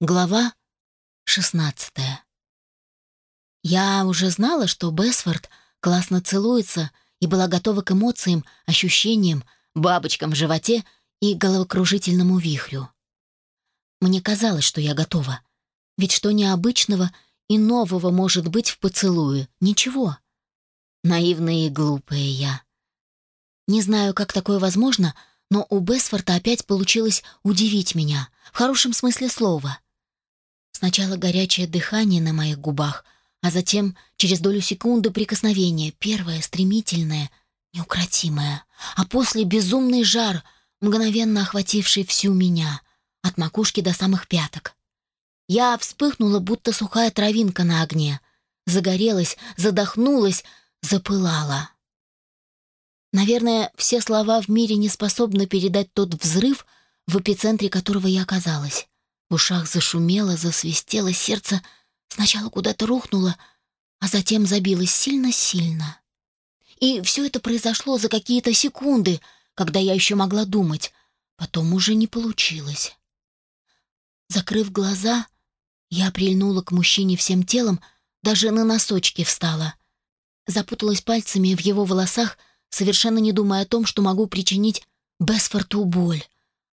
Глава 16 Я уже знала, что Бесфорд классно целуется и была готова к эмоциям, ощущениям, бабочкам в животе и головокружительному вихрю. Мне казалось, что я готова. Ведь что необычного и нового может быть в поцелуе? Ничего. Наивная и глупая я. Не знаю, как такое возможно, но у Бесфорта опять получилось удивить меня, в хорошем смысле слова — Сначала горячее дыхание на моих губах, а затем через долю секунды прикосновение, первое, стремительное, неукротимое, а после безумный жар, мгновенно охвативший всю меня, от макушки до самых пяток. Я вспыхнула, будто сухая травинка на огне, загорелась, задохнулась, запылала. Наверное, все слова в мире не способны передать тот взрыв, в эпицентре которого я оказалась. В ушах зашумело, засвистело, сердце сначала куда-то рухнуло, а затем забилось сильно-сильно. И все это произошло за какие-то секунды, когда я еще могла думать. Потом уже не получилось. Закрыв глаза, я прильнула к мужчине всем телом, даже на носочки встала. Запуталась пальцами в его волосах, совершенно не думая о том, что могу причинить Бесфорту боль.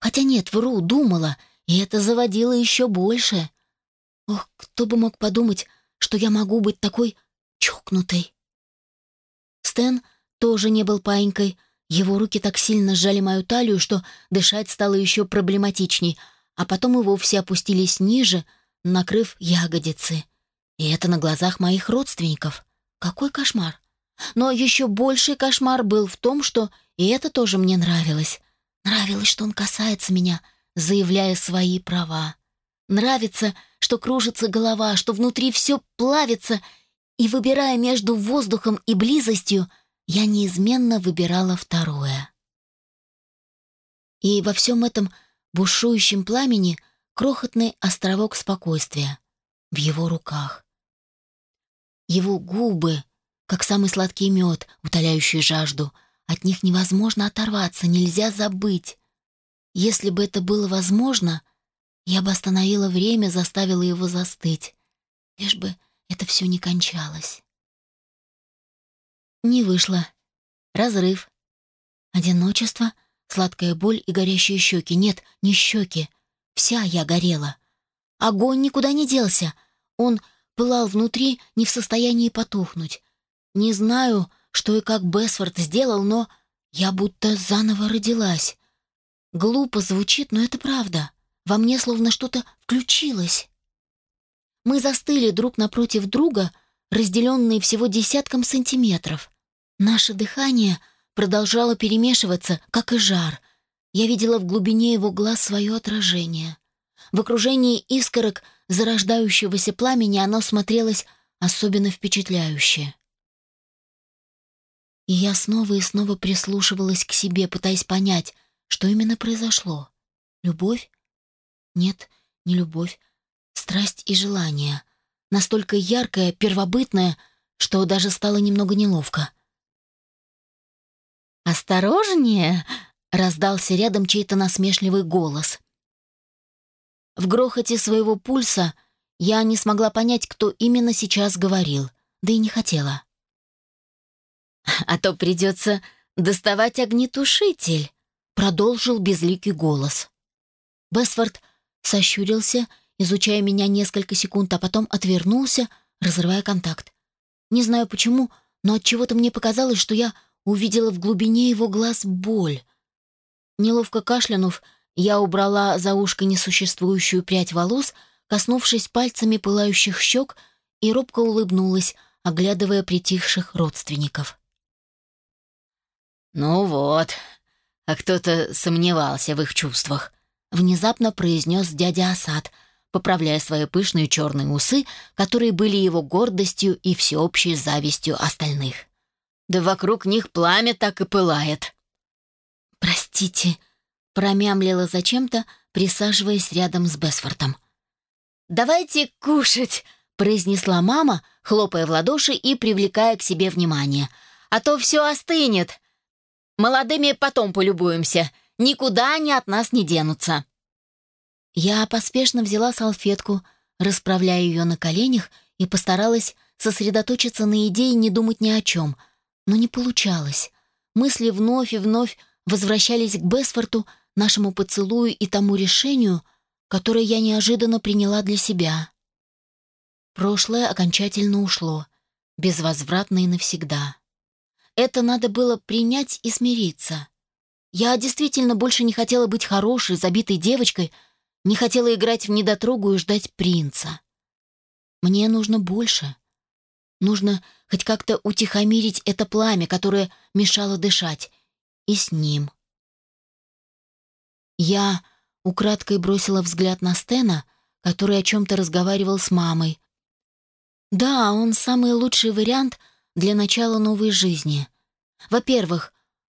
Хотя нет, вру, думала — и это заводило еще больше. Ох, кто бы мог подумать, что я могу быть такой чокнутой. Стэн тоже не был паинькой. Его руки так сильно сжали мою талию, что дышать стало еще проблематичней, а потом и вовсе опустились ниже, накрыв ягодицы. И это на глазах моих родственников. Какой кошмар! Но еще больший кошмар был в том, что и это тоже мне нравилось. Нравилось, что он касается меня — заявляя свои права. Нравится, что кружится голова, что внутри все плавится, и, выбирая между воздухом и близостью, я неизменно выбирала второе. И во всем этом бушующем пламени крохотный островок спокойствия в его руках. Его губы, как самый сладкий мед, утоляющий жажду, от них невозможно оторваться, нельзя забыть. Если бы это было возможно, я бы остановила время, заставила его застыть, лишь бы это все не кончалось. Не вышло. Разрыв. Одиночество, сладкая боль и горящие щеки. Нет, не щеки. Вся я горела. Огонь никуда не делся. Он пылал внутри, не в состоянии потухнуть. Не знаю, что и как Бесфорд сделал, но я будто заново родилась. Глупо звучит, но это правда. Во мне словно что-то включилось. Мы застыли друг напротив друга, разделенные всего десятком сантиметров. Наше дыхание продолжало перемешиваться, как и жар. Я видела в глубине его глаз свое отражение. В окружении искорок зарождающегося пламени оно смотрелось особенно впечатляюще. И я снова и снова прислушивалась к себе, пытаясь понять, что именно произошло? Любовь? Нет, не любовь. Страсть и желание. Настолько яркое, первобытное, что даже стало немного неловко. «Осторожнее!» — раздался рядом чей-то насмешливый голос. В грохоте своего пульса я не смогла понять, кто именно сейчас говорил, да и не хотела. «А то придется доставать огнетушитель», продолжил безликий голос. Бесфорд сощурился, изучая меня несколько секунд, а потом отвернулся, разрывая контакт. Не знаю почему, но от чего то мне показалось, что я увидела в глубине его глаз боль. Неловко кашлянув, я убрала за ушко несуществующую прядь волос, коснувшись пальцами пылающих щек, и робко улыбнулась, оглядывая притихших родственников. «Ну вот, а кто-то сомневался в их чувствах», — внезапно произнес дядя Асад, поправляя свои пышные черные усы, которые были его гордостью и всеобщей завистью остальных. «Да вокруг них пламя так и пылает». «Простите», — промямлила зачем-то, присаживаясь рядом с Бесфортом. «Давайте кушать», — произнесла мама, хлопая в ладоши и привлекая к себе внимание. «А то все остынет. Молодыми потом полюбуемся. Никуда они от нас не денутся». Я поспешно взяла салфетку, расправляя ее на коленях и постаралась сосредоточиться на идее не думать ни о чем, но не получалось. Мысли вновь и вновь возвращались к Бесфорту, нашему поцелую и тому решению, которое я неожиданно приняла для себя. Прошлое окончательно ушло, безвозвратно и навсегда. Это надо было принять и смириться. Я действительно больше не хотела быть хорошей, забитой девочкой, не хотела играть в недотрогу и ждать принца. Мне нужно больше. Нужно хоть как-то утихомирить это пламя, которое мешало дышать, и с ним. Я украдкой бросила взгляд на Стена, который о чем-то разговаривал с мамой. Да, он самый лучший вариант для начала новой жизни. Во-первых,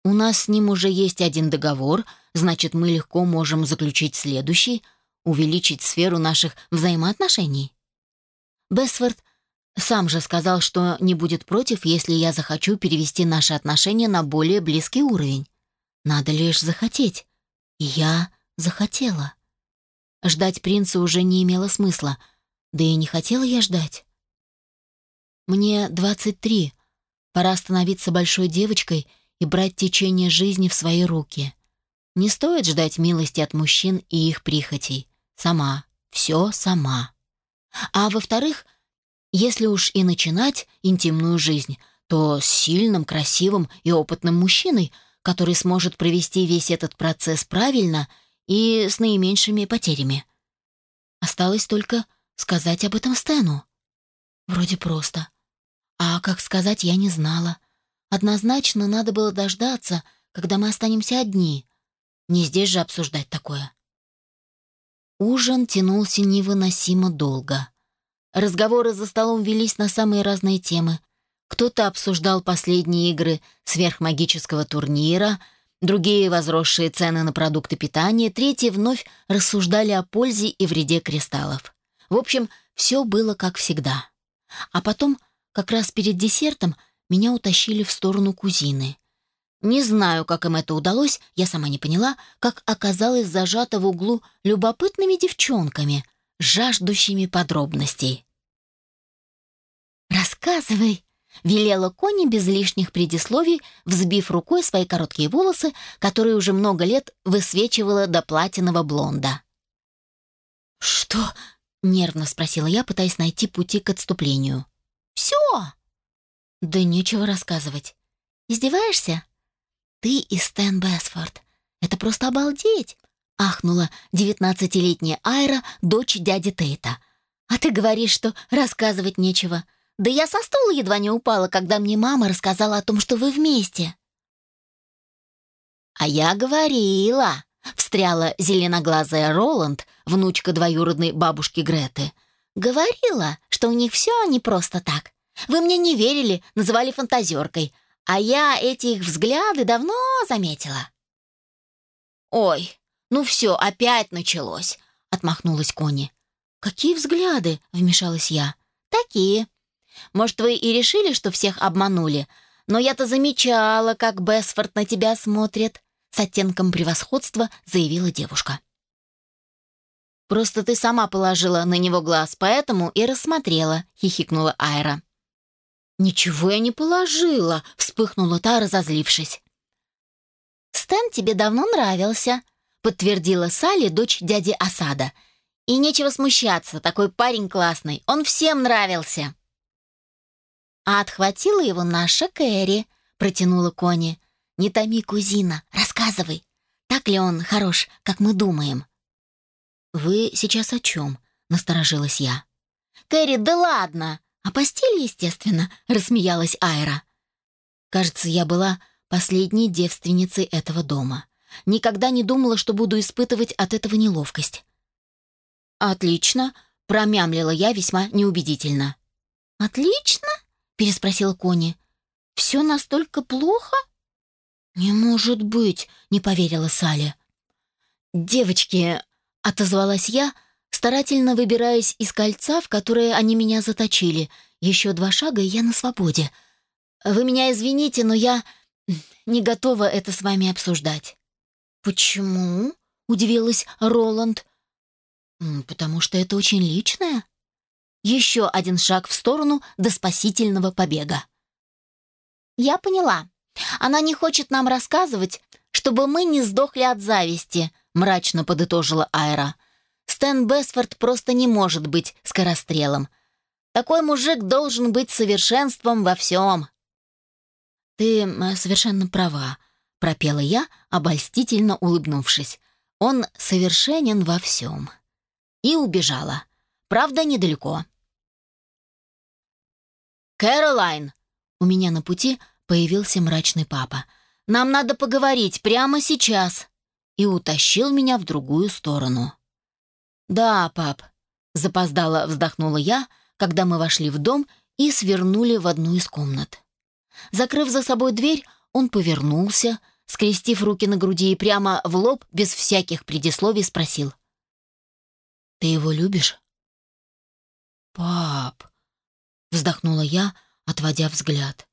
у нас с ним уже есть один договор, значит, мы легко можем заключить следующий, увеличить сферу наших взаимоотношений. Бесфорд сам же сказал, что не будет против, если я захочу перевести наши отношения на более близкий уровень. Надо лишь захотеть. И я захотела. Ждать принца уже не имело смысла, да и не хотела я ждать. Мне 23. Пора становиться большой девочкой и брать течение жизни в свои руки. Не стоит ждать милости от мужчин и их прихотей. Сама. Все сама. А во-вторых, если уж и начинать интимную жизнь, то с сильным, красивым и опытным мужчиной, который сможет провести весь этот процесс правильно и с наименьшими потерями. Осталось только сказать об этом Стэну. Вроде просто. А как сказать, я не знала. Однозначно надо было дождаться, когда мы останемся одни. Не здесь же обсуждать такое. Ужин тянулся невыносимо долго. Разговоры за столом велись на самые разные темы. Кто-то обсуждал последние игры сверхмагического турнира, другие — возросшие цены на продукты питания, третьи вновь рассуждали о пользе и вреде кристаллов. В общем, все было как всегда. А потом как раз перед десертом меня утащили в сторону кузины. Не знаю, как им это удалось, я сама не поняла, как оказалась зажата в углу любопытными девчонками, жаждущими подробностей. «Рассказывай!» — велела Кони без лишних предисловий, взбив рукой свои короткие волосы, которые уже много лет высвечивала до платинового блонда. «Что?» — нервно спросила я, пытаясь найти пути к отступлению. Все!» «Да нечего рассказывать. Издеваешься?» «Ты и Стэн Бесфорд. Это просто обалдеть!» — ахнула девятнадцатилетняя Айра, дочь дяди Тейта. «А ты говоришь, что рассказывать нечего. Да я со стула едва не упала, когда мне мама рассказала о том, что вы вместе». «А я говорила!» — встряла зеленоглазая Роланд, внучка двоюродной бабушки Греты — Говорила, что у них все не просто так. Вы мне не верили, называли фантазеркой, а я эти их взгляды давно заметила. «Ой, ну все, опять началось», — отмахнулась Кони. «Какие взгляды?» — вмешалась я. «Такие. Может, вы и решили, что всех обманули, но я-то замечала, как Бесфорд на тебя смотрит», — с оттенком превосходства заявила девушка. Просто ты сама положила на него глаз, поэтому и рассмотрела», — хихикнула Айра. «Ничего я не положила», — вспыхнула та, разозлившись. «Стэн тебе давно нравился», — подтвердила Салли, дочь дяди Асада. «И нечего смущаться, такой парень классный, он всем нравился». «А отхватила его наша Кэрри», — протянула Кони. «Не томи, кузина, рассказывай. Так ли он хорош, как мы думаем?» «Вы сейчас о чем?» — насторожилась я. «Кэрри, да ладно! О постели, естественно!» — рассмеялась Айра. «Кажется, я была последней девственницей этого дома. Никогда не думала, что буду испытывать от этого неловкость». «Отлично!» — промямлила я весьма неубедительно. «Отлично?» — переспросила Кони. «Все настолько плохо?» «Не может быть!» — не поверила Салли. «Девочки, Отозвалась я, старательно выбираясь из кольца, в которое они меня заточили. Еще два шага, и я на свободе. Вы меня извините, но я не готова это с вами обсуждать. «Почему?» — удивилась Роланд. «Потому что это очень личное». Еще один шаг в сторону до спасительного побега. «Я поняла. Она не хочет нам рассказывать, чтобы мы не сдохли от зависти», мрачно подытожила Айра. «Стэн Бесфорд просто не может быть скорострелом. Такой мужик должен быть совершенством во всем». «Ты совершенно права», — пропела я, обольстительно улыбнувшись. «Он совершенен во всем». И убежала. Правда, недалеко. «Кэролайн!» У меня на пути появился мрачный папа. «Нам надо поговорить прямо сейчас!» И утащил меня в другую сторону. «Да, пап», — запоздало вздохнула я, когда мы вошли в дом и свернули в одну из комнат. Закрыв за собой дверь, он повернулся, скрестив руки на груди и прямо в лоб, без всяких предисловий, спросил. «Ты его любишь?» «Пап», — вздохнула я, отводя взгляд.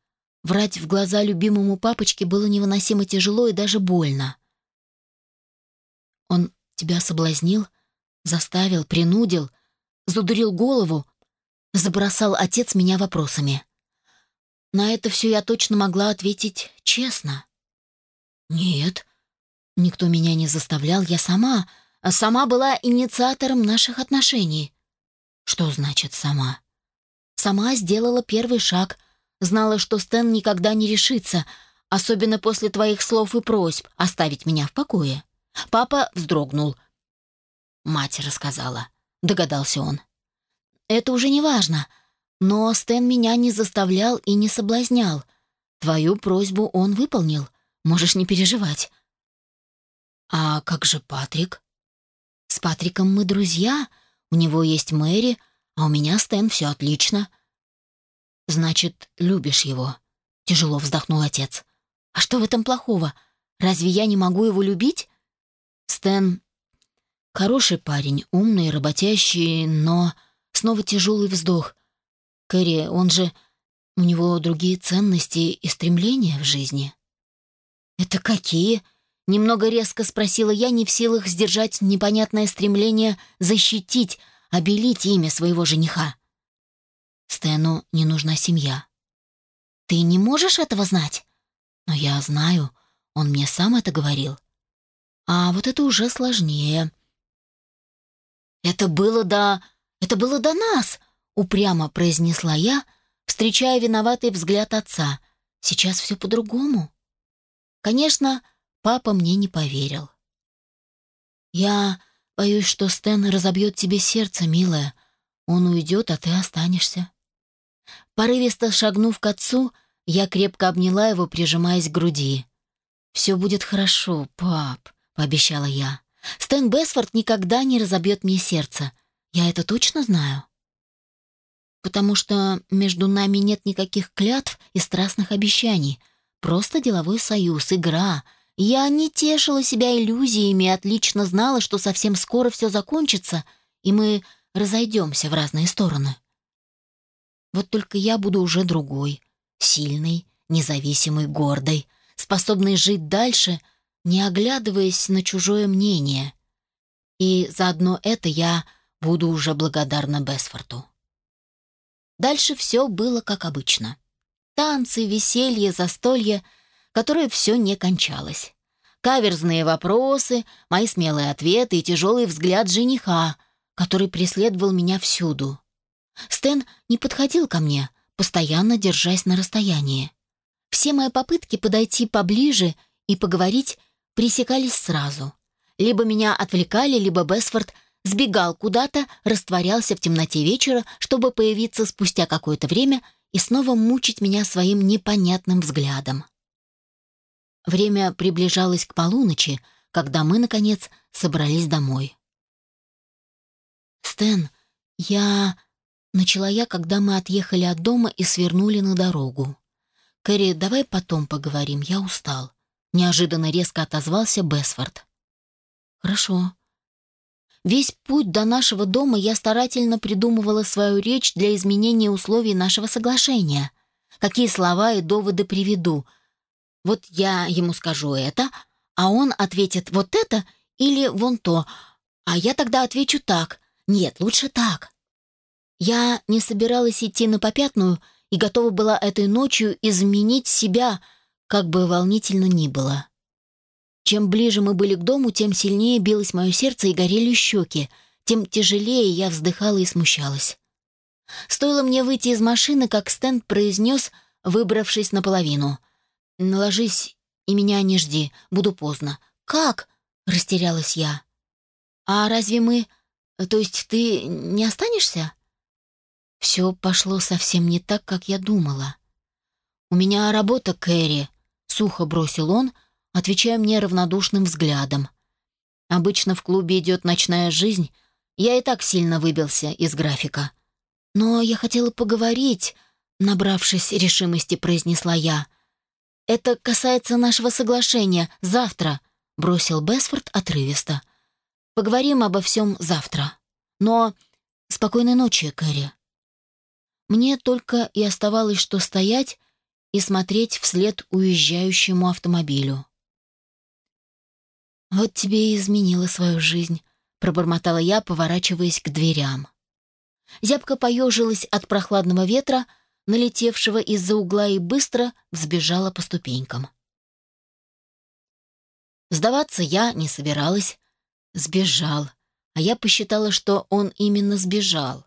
Врать в глаза любимому папочке было невыносимо тяжело и даже больно. «Он тебя соблазнил, заставил, принудил, задурил голову, забросал отец меня вопросами. На это все я точно могла ответить честно. «Нет, никто меня не заставлял, я сама, сама была инициатором наших отношений». «Что значит «сама»?» Сама сделала первый шаг, знала, что Стэн никогда не решится, особенно после твоих слов и просьб оставить меня в покое. Папа вздрогнул. Мать рассказала, догадался он. Это уже не важно, но Стэн меня не заставлял и не соблазнял. Твою просьбу он выполнил, можешь не переживать. А как же Патрик? С Патриком мы друзья, у него есть Мэри, а у меня Стэн все отлично. Значит, любишь его. Тяжело вздохнул отец. А что в этом плохого? Разве я не могу его любить? Стэн хороший парень, умный, работящий, но снова тяжелый вздох. Кэрри, он же... У него другие ценности и стремления в жизни. «Это какие?» Немного резко спросила я, не в силах сдержать непонятное стремление защитить, обелить имя своего жениха. Стэну не нужна семья. Ты не можешь этого знать? Но я знаю, он мне сам это говорил. А вот это уже сложнее. Это было до... это было до нас, упрямо произнесла я, встречая виноватый взгляд отца. Сейчас все по-другому. Конечно, папа мне не поверил. Я боюсь, что Стэн разобьет тебе сердце, милая. Он уйдет, а ты останешься. Порывисто шагнув к отцу, я крепко обняла его, прижимаясь к груди. «Все будет хорошо, пап», — пообещала я. «Стэн Бесфорд никогда не разобьет мне сердце. Я это точно знаю». «Потому что между нами нет никаких клятв и страстных обещаний. Просто деловой союз, игра. Я не тешила себя иллюзиями и отлично знала, что совсем скоро все закончится, и мы разойдемся в разные стороны». Вот только я буду уже другой, сильной, независимой, гордой, способной жить дальше, не оглядываясь на чужое мнение. И заодно это я буду уже благодарна Бесфорту. Дальше все было как обычно. Танцы, веселье, застолье, которое все не кончалось. Каверзные вопросы, мои смелые ответы и тяжелый взгляд жениха, который преследовал меня всюду. Стэн не подходил ко мне, постоянно держась на расстоянии. Все мои попытки подойти поближе и поговорить пресекались сразу. Либо меня отвлекали, либо Бесфорд сбегал куда-то, растворялся в темноте вечера, чтобы появиться спустя какое-то время и снова мучить меня своим непонятным взглядом. Время приближалось к полуночи, когда мы, наконец, собрались домой. «Стэн, я...» Начала я, когда мы отъехали от дома и свернули на дорогу. «Кэрри, давай потом поговорим, я устал». Неожиданно резко отозвался Бесфорд. «Хорошо». Весь путь до нашего дома я старательно придумывала свою речь для изменения условий нашего соглашения. Какие слова и доводы приведу. Вот я ему скажу это, а он ответит вот это или вон то, А я тогда отвечу так. Нет, лучше так. Я не собиралась идти на попятную и готова была этой ночью изменить себя, как бы волнительно ни было. Чем ближе мы были к дому, тем сильнее билось мое сердце и горели щеки, тем тяжелее я вздыхала и смущалась. Стоило мне выйти из машины, как Стэн произнес, выбравшись наполовину. «Ложись и меня не жди, буду поздно». «Как?» — растерялась я. «А разве мы... То есть ты не останешься?» Все пошло совсем не так, как я думала. «У меня работа, Кэрри», — сухо бросил он, отвечая мне равнодушным взглядом. «Обычно в клубе идет ночная жизнь, я и так сильно выбился из графика. Но я хотела поговорить», — набравшись решимости, произнесла я. «Это касается нашего соглашения. Завтра», — бросил Бесфорд отрывисто. «Поговорим обо всем завтра. Но спокойной ночи, Кэрри». Мне только и оставалось, что стоять и смотреть вслед уезжающему автомобилю. «Вот тебе и изменила свою жизнь», — пробормотала я, поворачиваясь к дверям. Зябка поежилась от прохладного ветра, налетевшего из-за угла, и быстро взбежала по ступенькам. Сдаваться я не собиралась. Сбежал. А я посчитала, что он именно сбежал.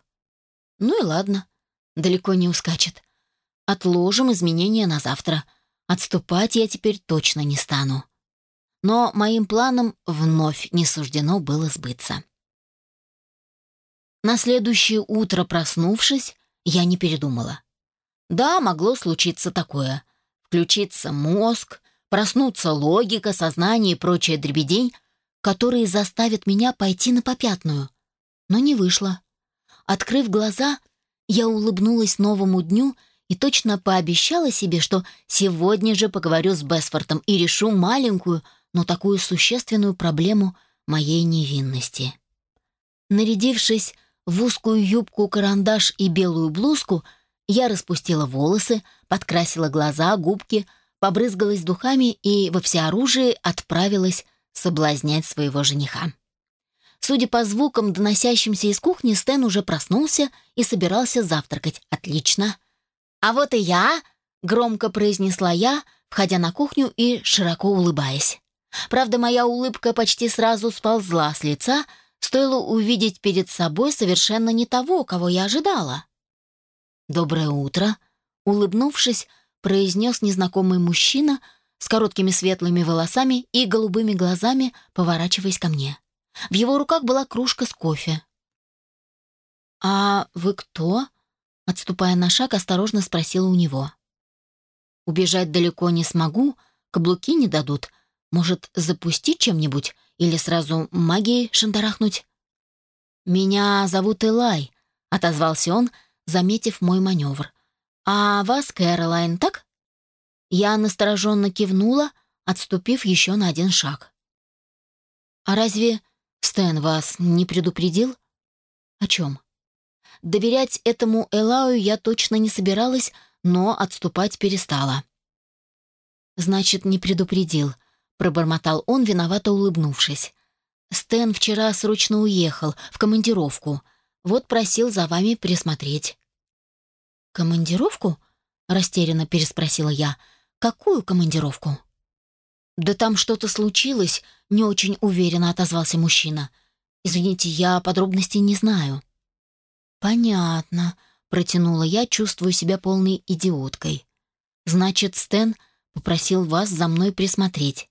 Ну и ладно далеко не ускачет. Отложим изменения на завтра. Отступать я теперь точно не стану. Но моим планам вновь не суждено было сбыться. На следующее утро, проснувшись, я не передумала. Да, могло случиться такое. Включиться мозг, проснуться логика, сознание и прочая дребедень, которые заставят меня пойти на попятную. Но не вышло. Открыв глаза — я улыбнулась новому дню и точно пообещала себе, что сегодня же поговорю с Бесфортом и решу маленькую, но такую существенную проблему моей невинности. Нарядившись в узкую юбку-карандаш и белую блузку, я распустила волосы, подкрасила глаза, губки, побрызгалась духами и во всеоружии отправилась соблазнять своего жениха. Судя по звукам, доносящимся из кухни, Стэн уже проснулся и собирался завтракать. Отлично. «А вот и я!» — громко произнесла я, входя на кухню и широко улыбаясь. Правда, моя улыбка почти сразу сползла с лица, стоило увидеть перед собой совершенно не того, кого я ожидала. «Доброе утро!» — улыбнувшись, произнес незнакомый мужчина с короткими светлыми волосами и голубыми глазами, поворачиваясь ко мне. В его руках была кружка с кофе. «А вы кто?» Отступая на шаг, осторожно спросила у него. «Убежать далеко не смогу, каблуки не дадут. Может, запустить чем-нибудь или сразу магией шандарахнуть?» «Меня зовут Элай», — отозвался он, заметив мой маневр. «А вас, Кэролайн, так?» Я настороженно кивнула, отступив еще на один шаг. «А разве Стэн вас не предупредил? О чем? Доверять этому Элаю я точно не собиралась, но отступать перестала. Значит, не предупредил, пробормотал он, виновато улыбнувшись. Стэн вчера срочно уехал в командировку. Вот просил за вами присмотреть. Командировку? растерянно переспросила я. Какую командировку? «Да там что-то случилось», — не очень уверенно отозвался мужчина. «Извините, я подробностей не знаю». «Понятно», — протянула я, чувствую себя полной идиоткой. «Значит, Стэн попросил вас за мной присмотреть.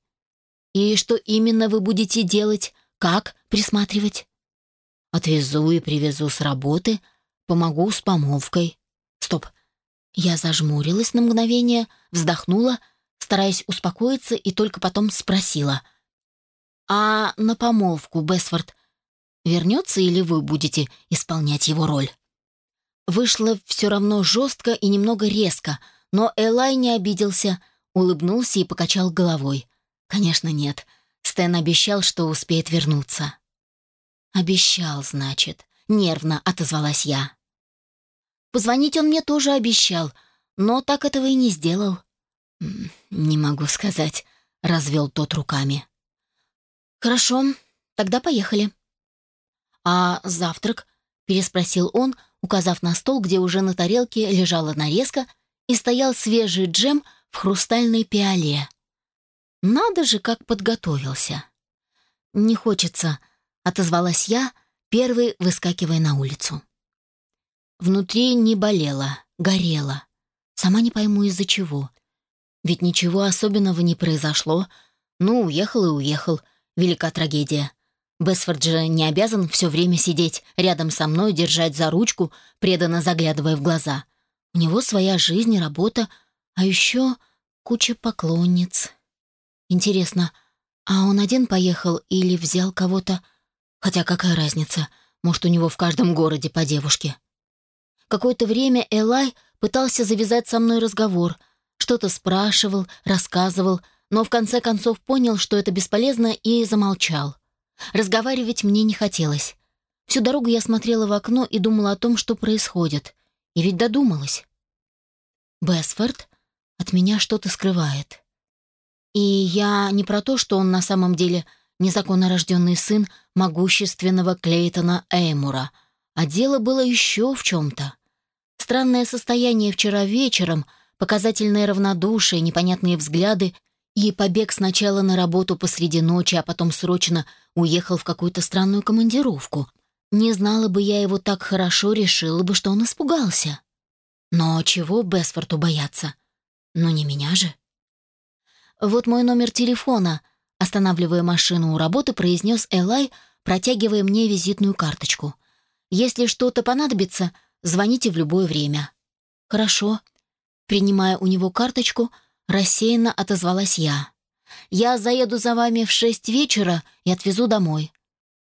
И что именно вы будете делать? Как присматривать?» «Отвезу и привезу с работы, помогу с помолвкой». «Стоп». Я зажмурилась на мгновение, вздохнула — стараясь успокоиться, и только потом спросила. «А на помолвку Бесфорд вернется или вы будете исполнять его роль?» Вышло все равно жестко и немного резко, но Элай не обиделся, улыбнулся и покачал головой. «Конечно, нет. Стэн обещал, что успеет вернуться». «Обещал, значит», — нервно отозвалась я. Позвонить он мне тоже обещал, но так этого и не сделал. «Не могу сказать», — развел тот руками. «Хорошо, тогда поехали». «А завтрак?» — переспросил он, указав на стол, где уже на тарелке лежала нарезка и стоял свежий джем в хрустальной пиале. Надо же, как подготовился. «Не хочется», — отозвалась я, первой выскакивая на улицу. Внутри не болело, горело. Сама не пойму, из-за чего. Ведь ничего особенного не произошло. Ну, уехал и уехал. Велика трагедия. Бесфорд же не обязан все время сидеть рядом со мной, держать за ручку, преданно заглядывая в глаза. У него своя жизнь и работа, а еще куча поклонниц. Интересно, а он один поехал или взял кого-то? Хотя какая разница, может, у него в каждом городе по девушке. Какое-то время Элай пытался завязать со мной разговор, что-то спрашивал, рассказывал, но в конце концов понял, что это бесполезно, и замолчал. Разговаривать мне не хотелось. Всю дорогу я смотрела в окно и думала о том, что происходит. И ведь додумалась. Бесфорд от меня что-то скрывает. И я не про то, что он на самом деле незаконно рожденный сын могущественного Клейтона Эймура, а дело было еще в чем-то. Странное состояние вчера вечером, показательное равнодушие, непонятные взгляды и побег сначала на работу посреди ночи, а потом срочно уехал в какую-то странную командировку. Не знала бы я его так хорошо, решила бы, что он испугался. Но чего Бесфорту бояться? Ну не меня же. Вот мой номер телефона, останавливая машину у работы, произнес Элай, протягивая мне визитную карточку. Если что-то понадобится, звоните в любое время. Хорошо. Принимая у него карточку, рассеянно отозвалась я. Я заеду за вами в шесть вечера и отвезу домой.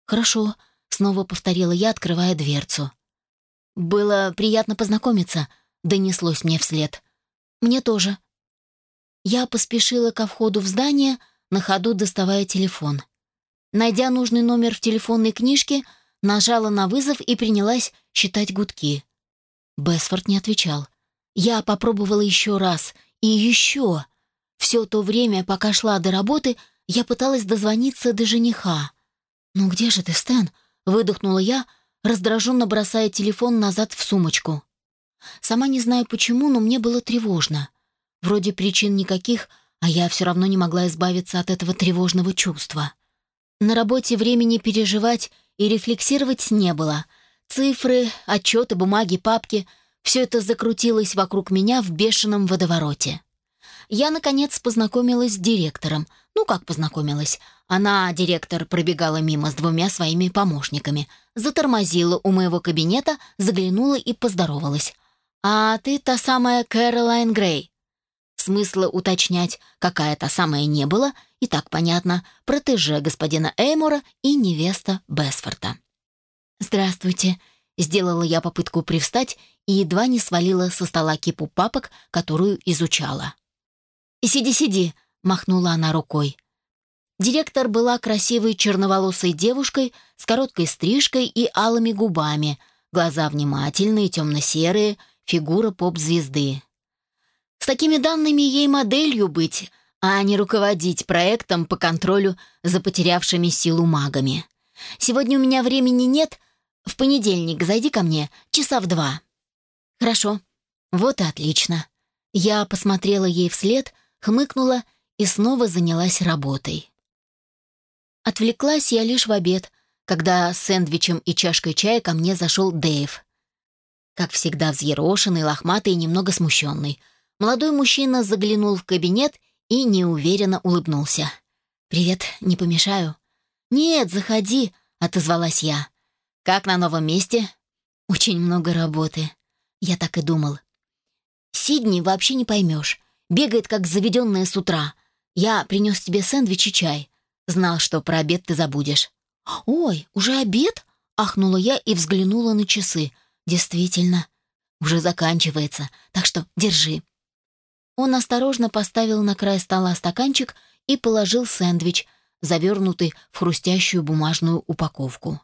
Хорошо, снова повторила я, открывая дверцу. Было приятно познакомиться, донеслось мне вслед. Мне тоже. Я поспешила ко входу в здание, на ходу доставая телефон. Найдя нужный номер в телефонной книжке, нажала на вызов и принялась считать гудки. Бесфорд не отвечал. Я попробовала еще раз и еще. Все то время, пока шла до работы, я пыталась дозвониться до жениха. «Ну где же ты, Стэн?» — выдохнула я, раздраженно бросая телефон назад в сумочку. Сама не знаю почему, но мне было тревожно. Вроде причин никаких, а я все равно не могла избавиться от этого тревожного чувства. На работе времени переживать и рефлексировать не было. Цифры, отчеты, бумаги, папки — все это закрутилось вокруг меня в бешеном водовороте я, наконец, познакомилась с директором. Ну, как познакомилась? Она, директор, пробегала мимо с двумя своими помощниками, затормозила у моего кабинета, заглянула и поздоровалась. «А ты та самая Кэролайн Грей?» Смысла уточнять, какая та самая не было, и так понятно, протеже господина Эймора и невеста Бесфорта. «Здравствуйте», — сделала я попытку привстать и едва не свалила со стола кипу папок, которую изучала. «Сиди, сиди», — махнула она рукой. Директор была красивой черноволосой девушкой с короткой стрижкой и алыми губами, глаза внимательные, темно-серые, фигура поп-звезды. С такими данными ей моделью быть, а не руководить проектом по контролю за потерявшими силу магами. Сегодня у меня времени нет. В понедельник зайди ко мне, часа в два. Хорошо. Вот и отлично. Я посмотрела ей вслед, хмыкнула и снова занялась работой. Отвлеклась я лишь в обед, когда с сэндвичем и чашкой чая ко мне зашел Дэйв. Как всегда взъерошенный, лохматый и немного смущенный. Молодой мужчина заглянул в кабинет и неуверенно улыбнулся. «Привет, не помешаю?» «Нет, заходи», — отозвалась я. «Как на новом месте?» «Очень много работы». Я так и думал. «Сидни вообще не поймешь. Бегает, как заведенная с утра. Я принес тебе сэндвич и чай. Знал, что про обед ты забудешь». «Ой, уже обед?» — ахнула я и взглянула на часы. «Действительно, уже заканчивается, так что держи». Он осторожно поставил на край стола стаканчик и положил сэндвич, завернутый в хрустящую бумажную упаковку.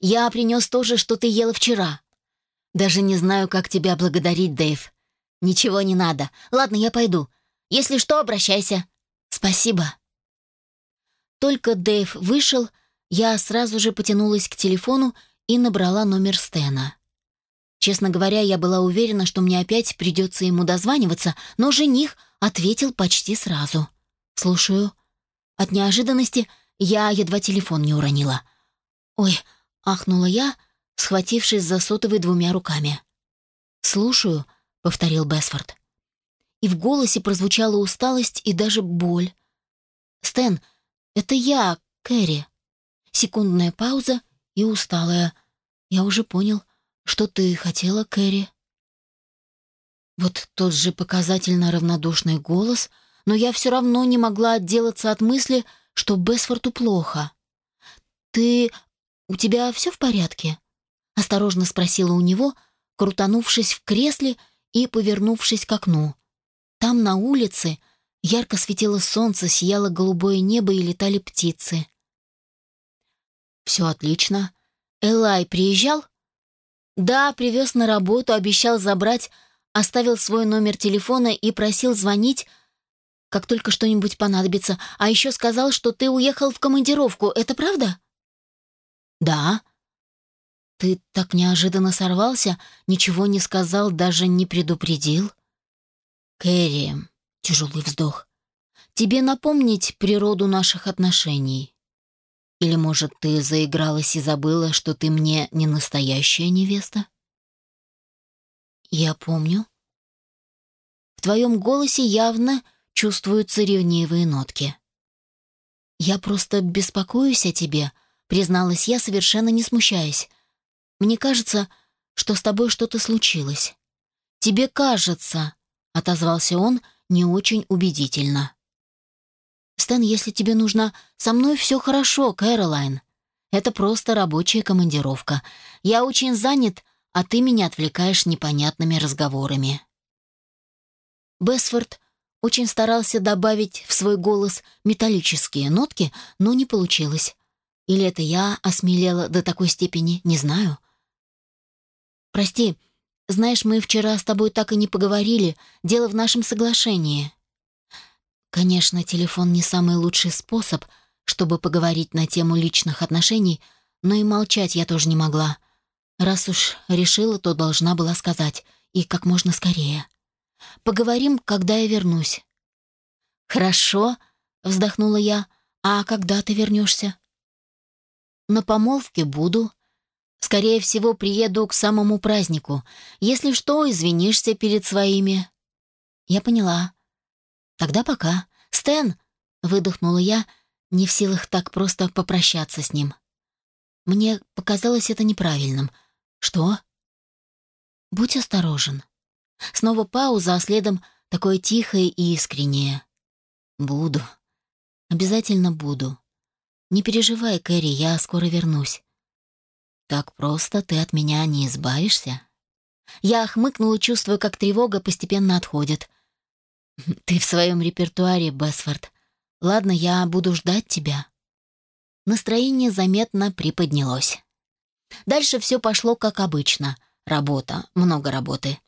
«Я принес то же, что ты ела вчера. Даже не знаю, как тебя благодарить, Дэйв. «Ничего не надо. Ладно, я пойду. Если что, обращайся». «Спасибо». Только Дэйв вышел, я сразу же потянулась к телефону и набрала номер Стена. Честно говоря, я была уверена, что мне опять придется ему дозваниваться, но жених ответил почти сразу. «Слушаю». От неожиданности я едва телефон не уронила. «Ой», — ахнула я, схватившись за сотовый двумя руками. «Слушаю», — повторил Бесфорд. И в голосе прозвучала усталость и даже боль. «Стэн, это я, Кэрри». Секундная пауза и усталая. «Я уже понял, что ты хотела, Кэрри». Вот тот же показательно равнодушный голос, но я все равно не могла отделаться от мысли, что Бесфорту плохо. «Ты... у тебя все в порядке?» — осторожно спросила у него, крутанувшись в кресле и повернувшись к окну. Там, на улице, ярко светило солнце, сияло голубое небо и летали птицы. «Все отлично. Элай приезжал?» «Да, привез на работу, обещал забрать, оставил свой номер телефона и просил звонить, как только что-нибудь понадобится, а еще сказал, что ты уехал в командировку. Это правда?» «Да». «Ты так неожиданно сорвался, ничего не сказал, даже не предупредил?» «Кэрри», — тяжелый вздох, — «тебе напомнить природу наших отношений? Или, может, ты заигралась и забыла, что ты мне не настоящая невеста?» «Я помню». В твоем голосе явно чувствуются ревнивые нотки. «Я просто беспокоюсь о тебе», — призналась я, совершенно не смущаясь. «Мне кажется, что с тобой что-то случилось». «Тебе кажется», — отозвался он не очень убедительно. «Стэн, если тебе нужно, со мной все хорошо, Кэролайн. Это просто рабочая командировка. Я очень занят, а ты меня отвлекаешь непонятными разговорами». Бесфорд очень старался добавить в свой голос металлические нотки, но не получилось. Или это я осмелела до такой степени, не знаю. «Прости, знаешь, мы вчера с тобой так и не поговорили. Дело в нашем соглашении. Конечно, телефон не самый лучший способ, чтобы поговорить на тему личных отношений, но и молчать я тоже не могла. Раз уж решила, то должна была сказать, и как можно скорее. Поговорим, когда я вернусь. Хорошо, вздохнула я. А когда ты вернешься? На помолвке буду, Скорее всего, приеду к самому празднику. Если что, извинишься перед своими». «Я поняла. Тогда пока. Стэн!» — выдохнула я, не в силах так просто попрощаться с ним. Мне показалось это неправильным. «Что?» «Будь осторожен». Снова пауза, а следом такое тихое и искреннее. «Буду. Обязательно буду. Не переживай, Кэрри, я скоро вернусь. «Так просто ты от меня не избавишься?» Я хмыкнула, чувствуя, как тревога постепенно отходит. «Ты в своем репертуаре, Бесфорд. Ладно, я буду ждать тебя». Настроение заметно приподнялось. Дальше все пошло как обычно. Работа, много работы.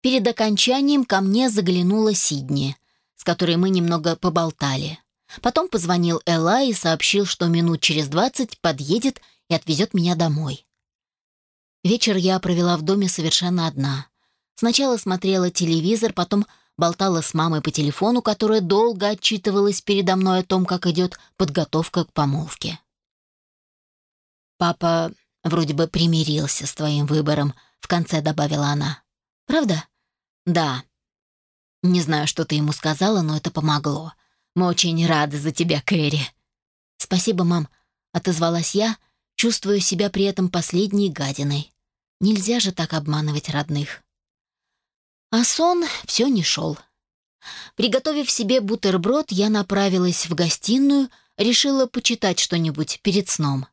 Перед окончанием ко мне заглянула Сидни, с которой мы немного поболтали. Потом позвонил Элла и сообщил, что минут через двадцать подъедет и отвезет меня домой. Вечер я провела в доме совершенно одна. Сначала смотрела телевизор, потом болтала с мамой по телефону, которая долго отчитывалась передо мной о том, как идет подготовка к помолвке. «Папа вроде бы примирился с твоим выбором», — в конце добавила она. «Правда?» «Да. Не знаю, что ты ему сказала, но это помогло. Мы очень рады за тебя, Кэрри». «Спасибо, мам», — отозвалась я, чувствуя себя при этом последней гадиной. Нельзя же так обманывать родных. А сон все не шел. Приготовив себе бутерброд, я направилась в гостиную, решила почитать что-нибудь перед сном.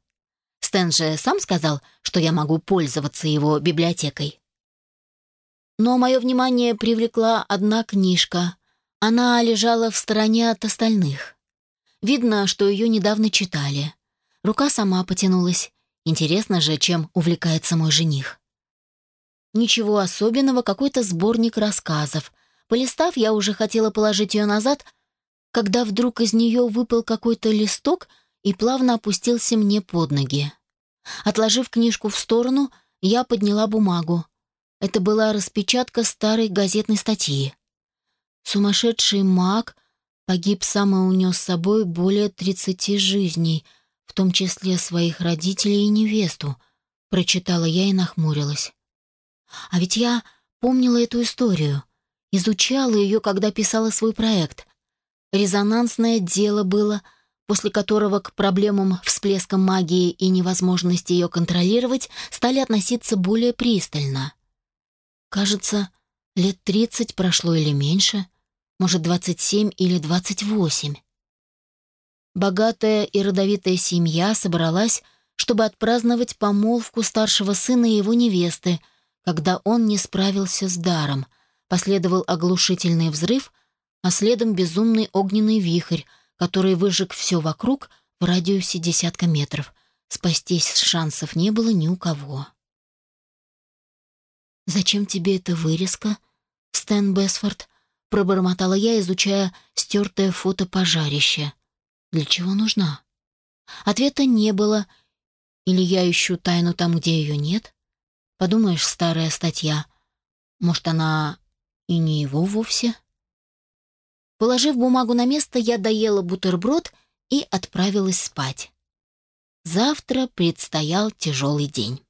Стэн же сам сказал, что я могу пользоваться его библиотекой. Но мое внимание привлекла одна книжка. Она лежала в стороне от остальных. Видно, что ее недавно читали. Рука сама потянулась. Интересно же, чем увлекается мой жених. Ничего особенного, какой-то сборник рассказов. Полистав, я уже хотела положить ее назад, когда вдруг из нее выпал какой-то листок и плавно опустился мне под ноги. Отложив книжку в сторону, я подняла бумагу. Это была распечатка старой газетной статьи. Сумасшедший маг погиб сам и унес с собой более 30 жизней, том числе своих родителей и невесту, прочитала я и нахмурилась. А ведь я помнила эту историю, изучала ее, когда писала свой проект. Резонансное дело было, после которого к проблемам всплеска магии и невозможности ее контролировать стали относиться более пристально. Кажется, лет тридцать прошло или меньше, может, двадцать семь или двадцать восемь. Богатая и родовитая семья собралась, чтобы отпраздновать помолвку старшего сына и его невесты, когда он не справился с даром. Последовал оглушительный взрыв, а следом безумный огненный вихрь, который выжег все вокруг в радиусе десятка метров. Спастись шансов не было ни у кого. «Зачем тебе эта вырезка, Стэн Бесфорд?» — пробормотала я, изучая стертое фото пожарища. «Для чего нужна?» Ответа не было. Или я ищу тайну там, где ее нет? Подумаешь, старая статья. Может, она и не его вовсе?» Положив бумагу на место, я доела бутерброд и отправилась спать. Завтра предстоял тяжелый день.